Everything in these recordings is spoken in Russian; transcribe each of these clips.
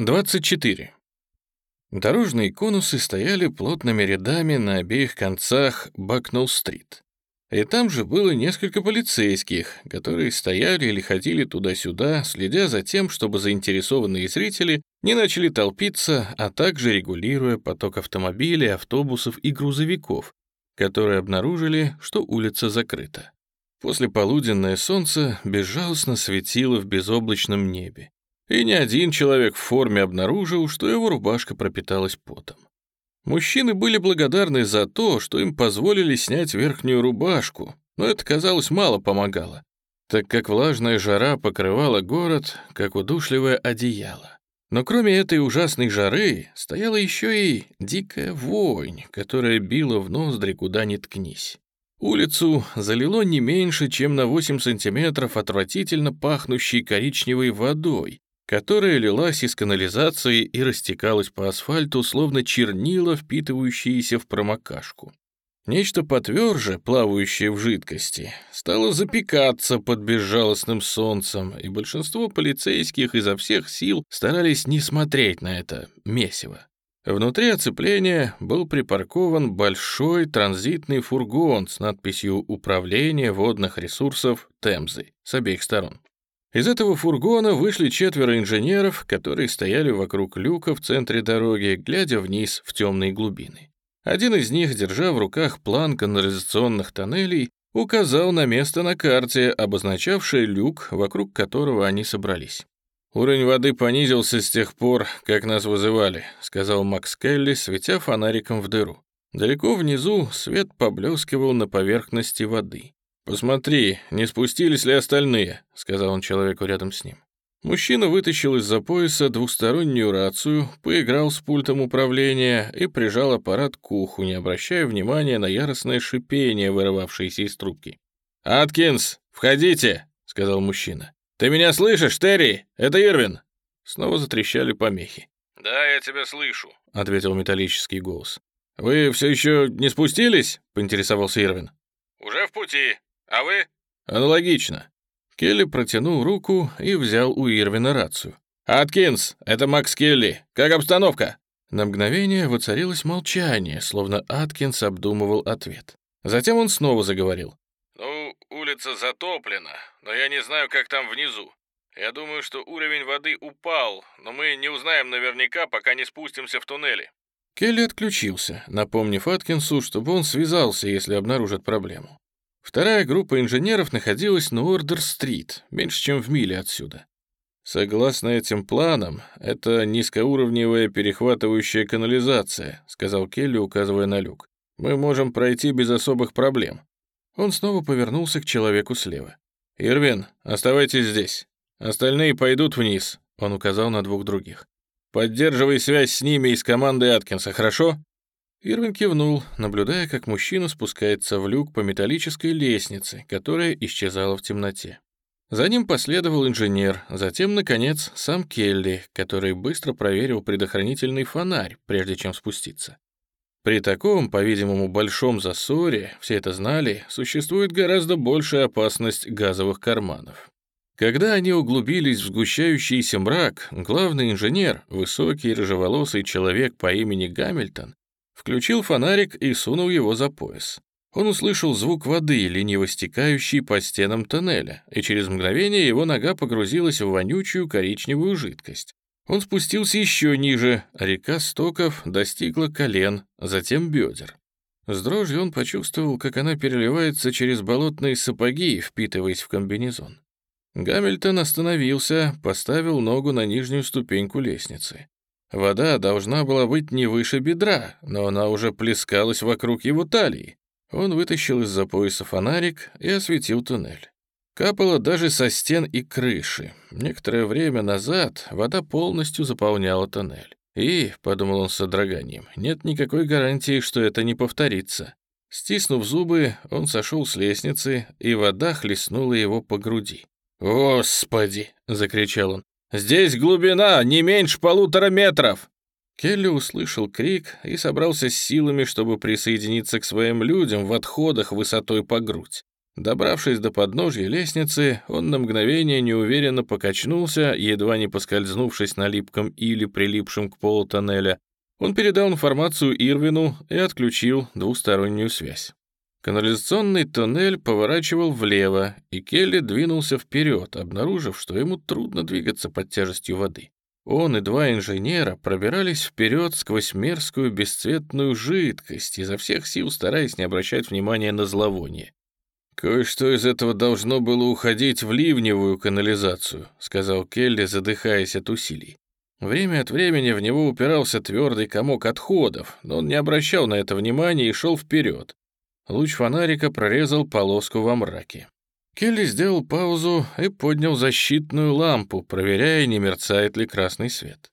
24. Дорожные конусы стояли плотными рядами на обеих концах Бакнелл-стрит. И там же было несколько полицейских, которые стояли или ходили туда-сюда, следя за тем, чтобы заинтересованные зрители не начали толпиться, а также регулируя поток автомобилей, автобусов и грузовиков, которые обнаружили, что улица закрыта. После полуденное солнце безжалостно светило в безоблачном небе и ни один человек в форме обнаружил, что его рубашка пропиталась потом. Мужчины были благодарны за то, что им позволили снять верхнюю рубашку, но это, казалось, мало помогало, так как влажная жара покрывала город, как удушливое одеяло. Но кроме этой ужасной жары стояла еще и дикая вонь, которая била в ноздри куда ни ткнись. Улицу залило не меньше, чем на 8 сантиметров отвратительно пахнущей коричневой водой, которая лилась из канализации и растекалась по асфальту, словно чернила, впитывающиеся в промокашку. Нечто потверже, плавающее в жидкости, стало запекаться под безжалостным солнцем, и большинство полицейских изо всех сил старались не смотреть на это месиво. Внутри оцепления был припаркован большой транзитный фургон с надписью «Управление водных ресурсов Темзы» с обеих сторон. Из этого фургона вышли четверо инженеров, которые стояли вокруг люка в центре дороги, глядя вниз в темные глубины. Один из них, держа в руках план канализационных тоннелей, указал на место на карте, обозначавшее люк, вокруг которого они собрались. «Уровень воды понизился с тех пор, как нас вызывали», — сказал Макс Келли, светя фонариком в дыру. Далеко внизу свет поблескивал на поверхности воды. «Посмотри, не спустились ли остальные», — сказал он человеку рядом с ним. Мужчина вытащил из-за пояса двустороннюю рацию, поиграл с пультом управления и прижал аппарат к уху, не обращая внимания на яростное шипение, вырывавшееся из трубки. «Аткинс, входите!» — сказал мужчина. «Ты меня слышишь, Терри? Это Ирвин!» Снова затрещали помехи. «Да, я тебя слышу», — ответил металлический голос. «Вы все еще не спустились?» — поинтересовался Ирвин. «Уже в пути. А вы?» «Аналогично». Келли протянул руку и взял у Ирвина рацию. «Аткинс, это Макс Келли. Как обстановка?» На мгновение воцарилось молчание, словно Аткинс обдумывал ответ. Затем он снова заговорил. «Ну, улица затоплена, но я не знаю, как там внизу. Я думаю, что уровень воды упал, но мы не узнаем наверняка, пока не спустимся в туннели». Келли отключился, напомнив Аткинсу, чтобы он связался, если обнаружит проблему. Вторая группа инженеров находилась на Ордер-стрит, меньше чем в миле отсюда. «Согласно этим планам, это низкоуровневая перехватывающая канализация», сказал Келли, указывая на люк. «Мы можем пройти без особых проблем». Он снова повернулся к человеку слева. «Ирвин, оставайтесь здесь. Остальные пойдут вниз», — он указал на двух других. «Поддерживай связь с ними из команды Аткинса, хорошо?» Ирвин кивнул, наблюдая, как мужчина спускается в люк по металлической лестнице, которая исчезала в темноте. За ним последовал инженер, затем, наконец, сам Келли, который быстро проверил предохранительный фонарь, прежде чем спуститься. При таком, по-видимому, большом засоре, все это знали, существует гораздо большая опасность газовых карманов. Когда они углубились в сгущающийся мрак, главный инженер, высокий рыжеволосый человек по имени Гамильтон, Включил фонарик и сунул его за пояс. Он услышал звук воды, лениво стекающей по стенам тоннеля, и через мгновение его нога погрузилась в вонючую коричневую жидкость. Он спустился еще ниже, река стоков достигла колен, затем бедер. С дрожью он почувствовал, как она переливается через болотные сапоги, впитываясь в комбинезон. Гамильтон остановился, поставил ногу на нижнюю ступеньку лестницы. Вода должна была быть не выше бедра, но она уже плескалась вокруг его талии. Он вытащил из-за пояса фонарик и осветил туннель. Капало даже со стен и крыши. Некоторое время назад вода полностью заполняла тоннель. И, — подумал он с содроганием, — нет никакой гарантии, что это не повторится. Стиснув зубы, он сошел с лестницы, и вода хлестнула его по груди. «Господи!» — закричал он. Здесь глубина не меньше полутора метров!» Келли услышал крик и собрался с силами, чтобы присоединиться к своим людям в отходах высотой по грудь. Добравшись до подножья лестницы, он на мгновение неуверенно покачнулся, едва не поскользнувшись на липком или прилипшем к полу тоннеля. Он передал информацию Ирвину и отключил двустороннюю связь. Канализационный тоннель поворачивал влево, и Келли двинулся вперед, обнаружив, что ему трудно двигаться под тяжестью воды. Он и два инженера пробирались вперед сквозь мерзкую бесцветную жидкость, изо всех сил стараясь не обращать внимания на зловоние. «Кое-что из этого должно было уходить в ливневую канализацию», сказал Келли, задыхаясь от усилий. Время от времени в него упирался твердый комок отходов, но он не обращал на это внимания и шел вперед. Луч фонарика прорезал полоску во мраке. Келли сделал паузу и поднял защитную лампу, проверяя, не мерцает ли красный свет.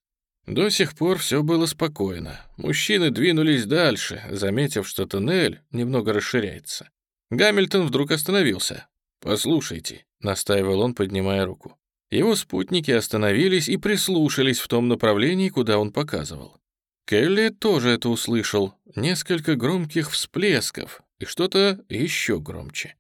До сих пор все было спокойно. Мужчины двинулись дальше, заметив, что туннель немного расширяется. Гамильтон вдруг остановился. «Послушайте», — настаивал он, поднимая руку. Его спутники остановились и прислушались в том направлении, куда он показывал. Келли тоже это услышал. Несколько громких всплесков и что-то еще громче.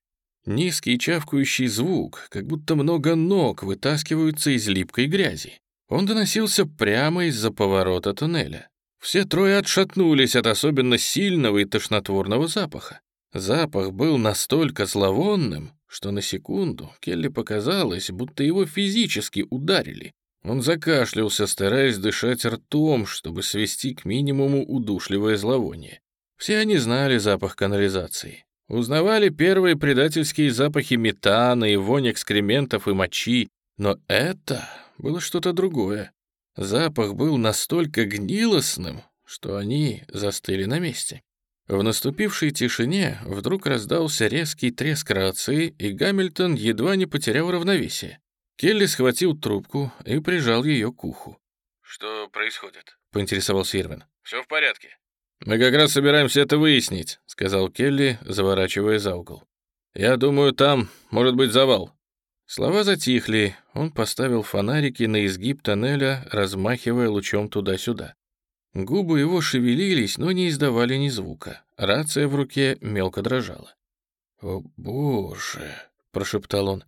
Низкий чавкающий звук, как будто много ног вытаскиваются из липкой грязи. Он доносился прямо из-за поворота туннеля. Все трое отшатнулись от особенно сильного и тошнотворного запаха. Запах был настолько зловонным, что на секунду Келли показалось, будто его физически ударили. Он закашлялся, стараясь дышать ртом, чтобы свести к минимуму удушливое зловоние. Все они знали запах канализации. Узнавали первые предательские запахи метана и вонь экскрементов и мочи, но это было что-то другое. Запах был настолько гнилостным, что они застыли на месте. В наступившей тишине вдруг раздался резкий треск рации, и Гамильтон едва не потерял равновесие. Келли схватил трубку и прижал ее к уху. «Что происходит?» — поинтересовался Ирвин. «Все в порядке». «Мы как раз собираемся это выяснить», — сказал Келли, заворачивая за угол. «Я думаю, там может быть завал». Слова затихли, он поставил фонарики на изгиб тоннеля, размахивая лучом туда-сюда. Губы его шевелились, но не издавали ни звука. Рация в руке мелко дрожала. «О, боже!» — прошептал он.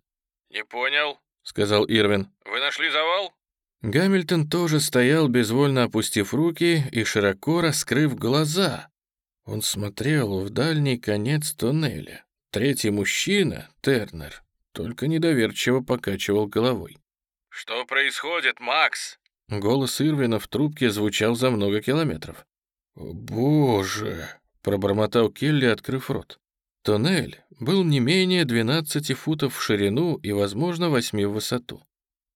«Не понял», — сказал Ирвин. «Вы нашли завал?» Гамильтон тоже стоял, безвольно опустив руки и широко раскрыв глаза. Он смотрел в дальний конец туннеля. Третий мужчина, Тернер, только недоверчиво покачивал головой. «Что происходит, Макс?» Голос Ирвина в трубке звучал за много километров. «О, боже!» — пробормотал Келли, открыв рот. Туннель был не менее 12 футов в ширину и, возможно, 8 в высоту.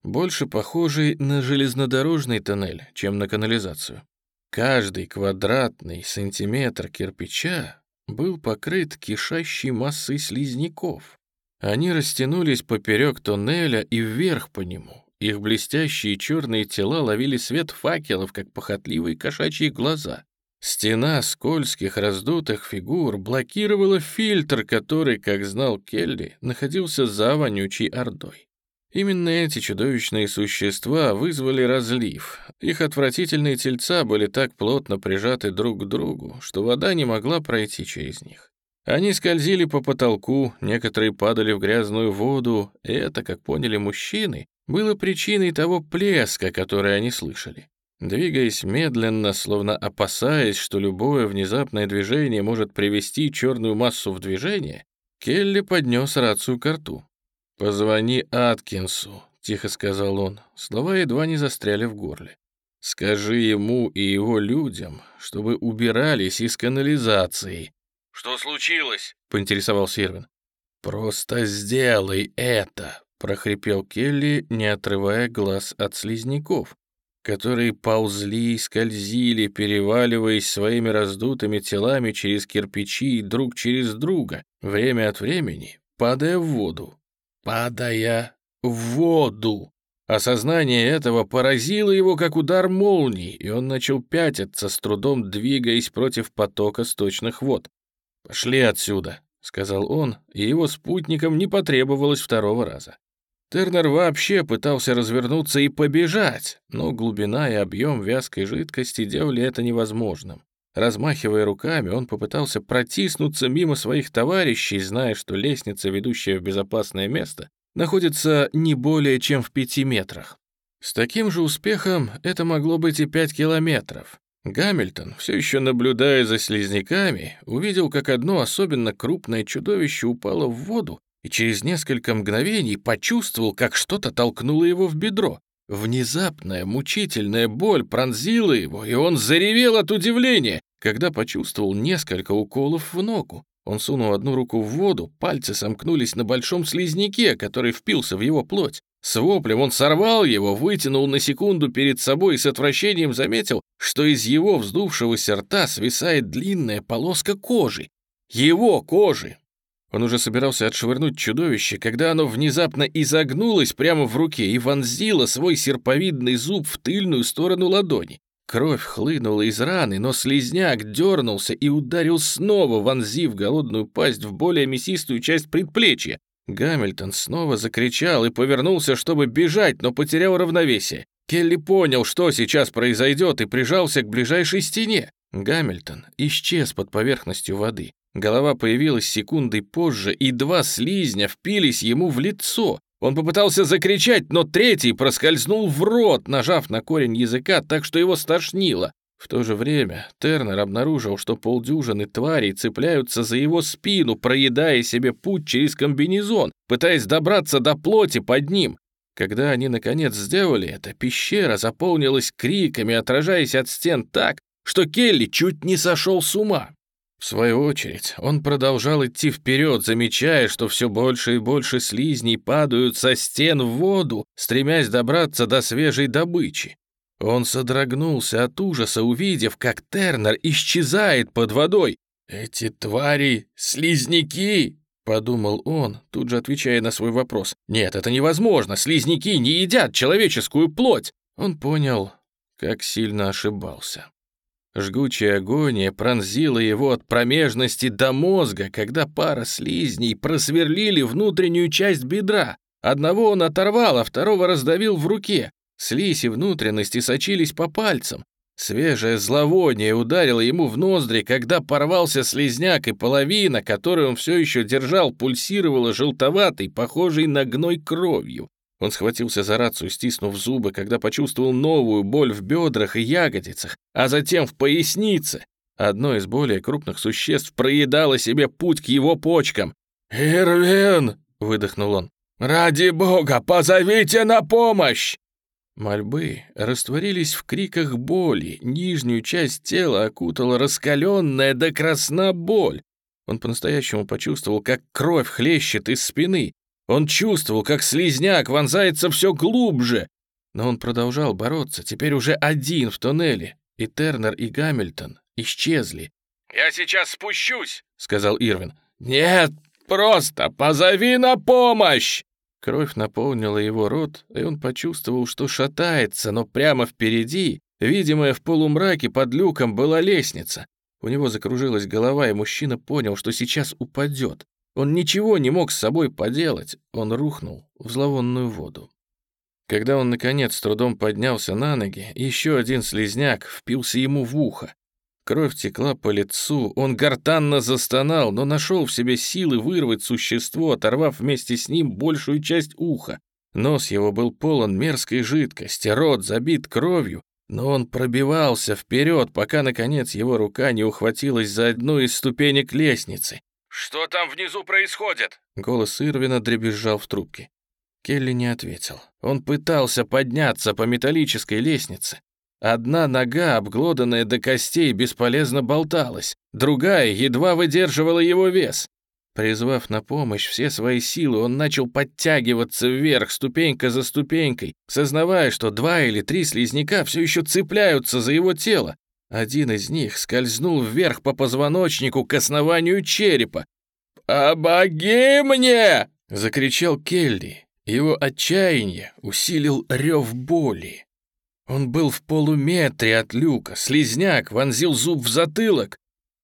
Больше похожий на железнодорожный тоннель, чем на канализацию. Каждый квадратный сантиметр кирпича был покрыт кишащей массой слизняков. Они растянулись поперек туннеля и вверх по нему, их блестящие черные тела ловили свет факелов, как похотливые кошачьи глаза. Стена скользких раздутых фигур блокировала фильтр, который, как знал Келли, находился за вонючей ордой. Именно эти чудовищные существа вызвали разлив. Их отвратительные тельца были так плотно прижаты друг к другу, что вода не могла пройти через них. Они скользили по потолку, некоторые падали в грязную воду, и это, как поняли мужчины, было причиной того плеска, который они слышали. Двигаясь медленно, словно опасаясь, что любое внезапное движение может привести черную массу в движение, Келли поднес рацию к рту. «Позвони Аткинсу», — тихо сказал он. Слова едва не застряли в горле. «Скажи ему и его людям, чтобы убирались из канализации». «Что случилось?» — поинтересовался Ирвин. «Просто сделай это», прохрипел Келли, не отрывая глаз от слизняков, которые ползли и скользили, переваливаясь своими раздутыми телами через кирпичи друг через друга, время от времени падая в воду. Падая в воду! Осознание этого поразило его, как удар молнии, и он начал пятиться, с трудом двигаясь против потока сточных вод. «Пошли отсюда», — сказал он, и его спутникам не потребовалось второго раза. Тернер вообще пытался развернуться и побежать, но глубина и объем вязкой жидкости делали это невозможным. Размахивая руками, он попытался протиснуться мимо своих товарищей, зная, что лестница, ведущая в безопасное место, находится не более чем в пяти метрах. С таким же успехом это могло быть и пять километров. Гамильтон, все еще наблюдая за слизняками, увидел, как одно особенно крупное чудовище упало в воду и через несколько мгновений почувствовал, как что-то толкнуло его в бедро. Внезапная мучительная боль пронзила его, и он заревел от удивления, когда почувствовал несколько уколов в ногу. Он сунул одну руку в воду, пальцы сомкнулись на большом слизняке, который впился в его плоть. С воплем он сорвал его, вытянул на секунду перед собой и с отвращением заметил, что из его вздувшегося рта свисает длинная полоска кожи. Его кожи! Он уже собирался отшвырнуть чудовище, когда оно внезапно изогнулось прямо в руке и вонзило свой серповидный зуб в тыльную сторону ладони. Кровь хлынула из раны, но слизняк дернулся и ударил снова, вонзив голодную пасть в более мясистую часть предплечья. Гамильтон снова закричал и повернулся, чтобы бежать, но потерял равновесие. Келли понял, что сейчас произойдет, и прижался к ближайшей стене. Гамильтон исчез под поверхностью воды. Голова появилась секундой позже, и два слизня впились ему в лицо. Он попытался закричать, но третий проскользнул в рот, нажав на корень языка так, что его стошнило. В то же время Тернер обнаружил, что полдюжины тварей цепляются за его спину, проедая себе путь через комбинезон, пытаясь добраться до плоти под ним. Когда они наконец сделали это, пещера заполнилась криками, отражаясь от стен так, что Келли чуть не сошел с ума. В свою очередь, он продолжал идти вперед, замечая, что все больше и больше слизней падают со стен в воду, стремясь добраться до свежей добычи. Он содрогнулся от ужаса, увидев, как Тернер исчезает под водой. «Эти твари — слизняки!» — подумал он, тут же отвечая на свой вопрос. «Нет, это невозможно, слизняки не едят человеческую плоть!» Он понял, как сильно ошибался. Жгучая агония пронзила его от промежности до мозга, когда пара слизней просверлили внутреннюю часть бедра. Одного он оторвал, а второго раздавил в руке. Слизь и внутренности сочились по пальцам. Свежее зловоние ударило ему в ноздри, когда порвался слизняк, и половина, которую он все еще держал, пульсировала желтоватой, похожей на гной кровью. Он схватился за рацию, стиснув зубы, когда почувствовал новую боль в бедрах и ягодицах, а затем в пояснице. Одно из более крупных существ проедало себе путь к его почкам. «Ирвин!» — выдохнул он. «Ради бога, позовите на помощь!» Мольбы растворились в криках боли, нижнюю часть тела окутала раскаленная до красна боль. Он по-настоящему почувствовал, как кровь хлещет из спины, он чувствовал, как слизняк вонзается все глубже. Но он продолжал бороться, теперь уже один в тоннеле, и Тернер и Гамильтон исчезли. «Я сейчас спущусь», — сказал Ирвин. «Нет, просто позови на помощь!» Кровь наполнила его рот, и он почувствовал, что шатается, но прямо впереди, видимая в полумраке под люком, была лестница. У него закружилась голова, и мужчина понял, что сейчас упадет. Он ничего не мог с собой поделать, он рухнул в зловонную воду. Когда он, наконец, с трудом поднялся на ноги, еще один слезняк впился ему в ухо. Кровь текла по лицу, он гортанно застонал, но нашел в себе силы вырвать существо, оторвав вместе с ним большую часть уха. Нос его был полон мерзкой жидкости, рот забит кровью, но он пробивался вперед, пока, наконец, его рука не ухватилась за одну из ступенек лестницы. «Что там внизу происходит?» Голос Ирвина дребезжал в трубке. Келли не ответил. Он пытался подняться по металлической лестнице. Одна нога, обглоданная до костей, бесполезно болталась, другая едва выдерживала его вес. Призвав на помощь все свои силы, он начал подтягиваться вверх, ступенька за ступенькой, сознавая, что два или три слизняка все еще цепляются за его тело. Один из них скользнул вверх по позвоночнику к основанию черепа. «Помоги мне!» — закричал Келли. Его отчаяние усилил рев боли. Он был в полуметре от люка, слизняк вонзил зуб в затылок.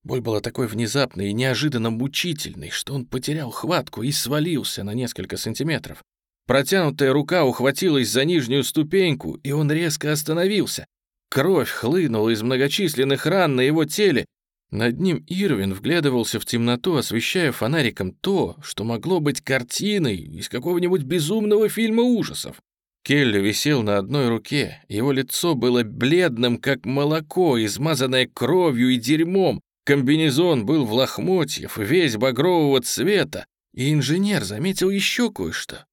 Боль была такой внезапной и неожиданно мучительной, что он потерял хватку и свалился на несколько сантиметров. Протянутая рука ухватилась за нижнюю ступеньку, и он резко остановился. Кровь хлынула из многочисленных ран на его теле. Над ним Ирвин вглядывался в темноту, освещая фонариком то, что могло быть картиной из какого-нибудь безумного фильма ужасов. Келли висел на одной руке, его лицо было бледным, как молоко, измазанное кровью и дерьмом, комбинезон был в лохмотьев, весь багрового цвета, и инженер заметил еще кое-что.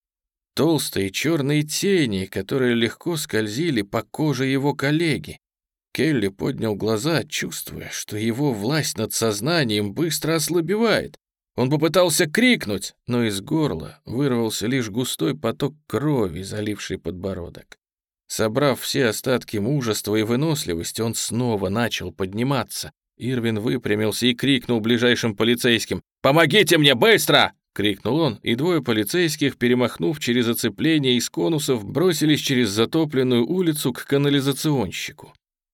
Толстые черные тени, которые легко скользили по коже его коллеги. Келли поднял глаза, чувствуя, что его власть над сознанием быстро ослабевает. Он попытался крикнуть, но из горла вырвался лишь густой поток крови, заливший подбородок. Собрав все остатки мужества и выносливости, он снова начал подниматься. Ирвин выпрямился и крикнул ближайшим полицейским «Помогите мне, быстро!» — крикнул он, и двое полицейских, перемахнув через оцепление из конусов, бросились через затопленную улицу к канализационщику.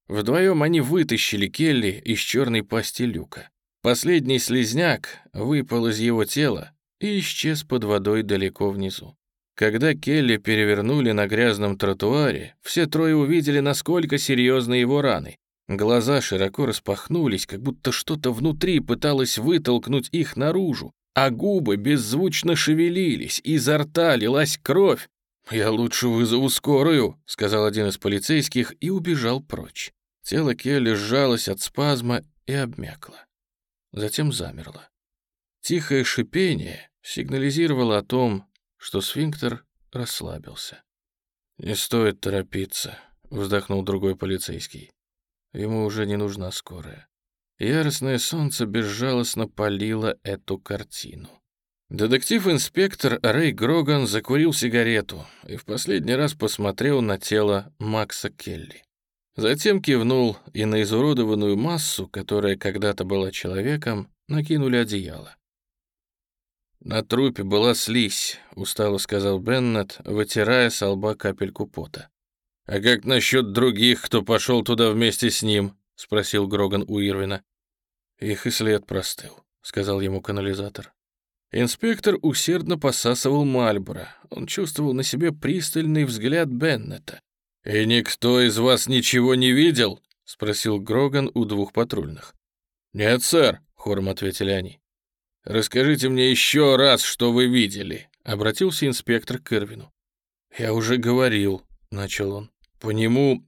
Вдвоем они вытащили Келли из черной пасти люка. Последний слезняк выпал из его тела и исчез под водой далеко внизу. Когда Келли перевернули на грязном тротуаре, все трое увидели, насколько серьезны его раны. Глаза широко распахнулись, как будто что-то внутри пыталось вытолкнуть их наружу, а губы беззвучно шевелились, изо рта лилась кровь. «Я лучше вызову скорую», — сказал один из полицейских и убежал прочь. Тело Келли сжалось от спазма и обмякло затем замерло. Тихое шипение сигнализировало о том, что сфинктер расслабился. «Не стоит торопиться», — вздохнул другой полицейский. Ему уже не нужна скорая. Яростное солнце безжалостно палило эту картину. Детектив-инспектор Рэй Гроган закурил сигарету и в последний раз посмотрел на тело Макса Келли. Затем кивнул, и на изуродованную массу, которая когда-то была человеком, накинули одеяло. «На трупе была слизь», — устало сказал Беннет, вытирая с лба капельку пота. «А как насчет других, кто пошел туда вместе с ним?» — спросил Гроган у Ирвина. «Их и след простыл», — сказал ему канализатор. Инспектор усердно посасывал Мальборо. Он чувствовал на себе пристальный взгляд Беннета. «И никто из вас ничего не видел?» — спросил Гроган у двух патрульных. «Нет, сэр», — хором ответили они. «Расскажите мне еще раз, что вы видели», — обратился инспектор к Ирвину. «Я уже говорил», — начал он. «По нему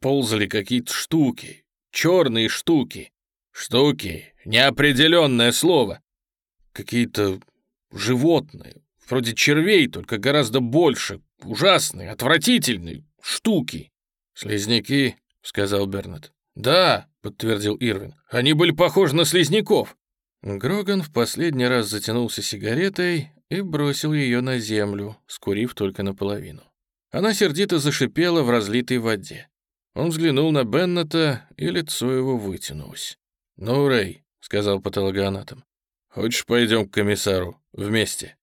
ползали какие-то штуки, черные штуки. Штуки — неопределенное слово. Какие-то животные, вроде червей, только гораздо больше, ужасные, отвратительные, штуки». «Слизняки», — сказал Бернет. «Да», — подтвердил Ирвин, — «они были похожи на слизняков». Гроган в последний раз затянулся сигаретой и бросил ее на землю, скурив только наполовину. Она сердито зашипела в разлитой воде. Он взглянул на Беннета, и лицо его вытянулось. «Ну, Рэй», — сказал патологоанатом, — «хочешь, пойдем к комиссару вместе?»